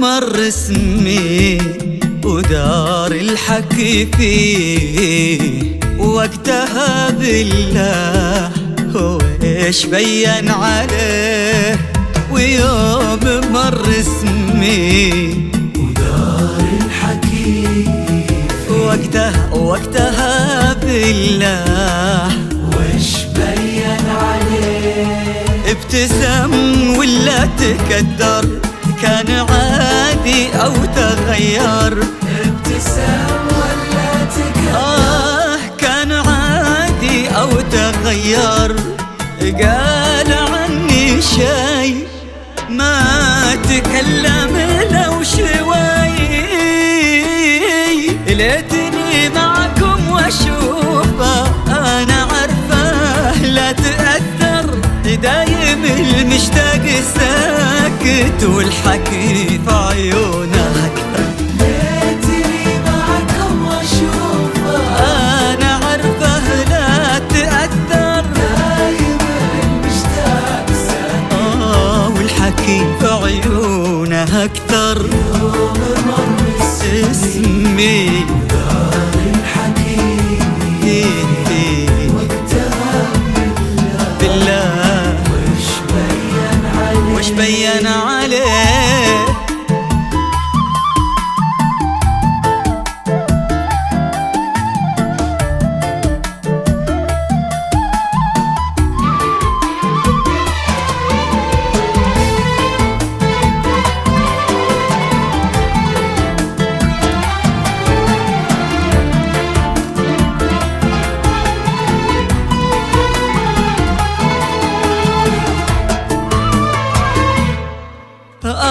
مر اسمي ودار الحكي فيه. وقتها بالله هو إيش بين عليه. ويوم مر اسمي ودار الحكي وقتها وقتها بالله وش بين عليه. ابتسم ولا تكدر كان عادي أو تغير. ابتسام ولا تكلم آه كان عادي أو تغير. قال عني شي ما تكلم لو شوي. ليتني معكم وأشوفه أنا عارفه لا تأثر. دايم المشتاق ساكت والحكي في عيونه أكثر ليتني معكم واشوفه أنا عارفة لا تأثر. دايما مشتاق سنة آه والحكي في عيونه أكثر. يوم مر اسمي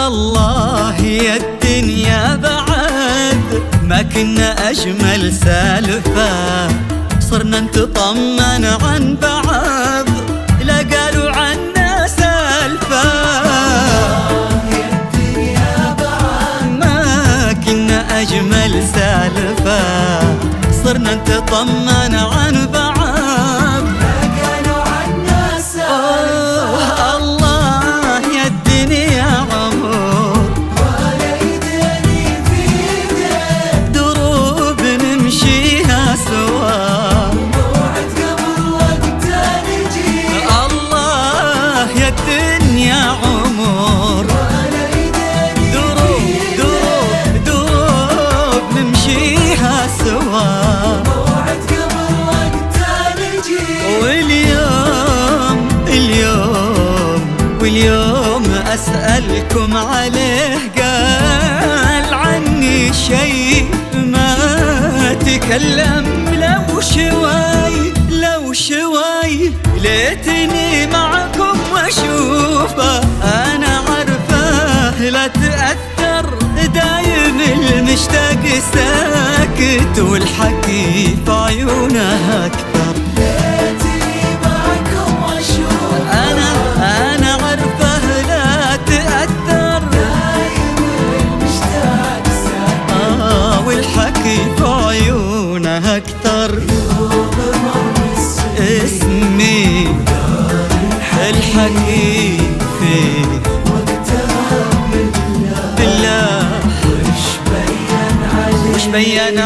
الله يا الدنيا بعد ما كنا أجمل سالفة. صرنا نتطمن عن بعض لا قالوا عنا سالفة. ما كنا أجمل سالفة. صرنا نتطمن الدنيا عمر. دروب دروب دروب نمشيها سوا. واليوم اليوم واليوم أسألكم عليه قال عني شيء ما تكلم. لو شوي لو شوي ليتني واشوفه أنا عارفة. لا تأثر دايم المشتاق ساكت والحكي في بين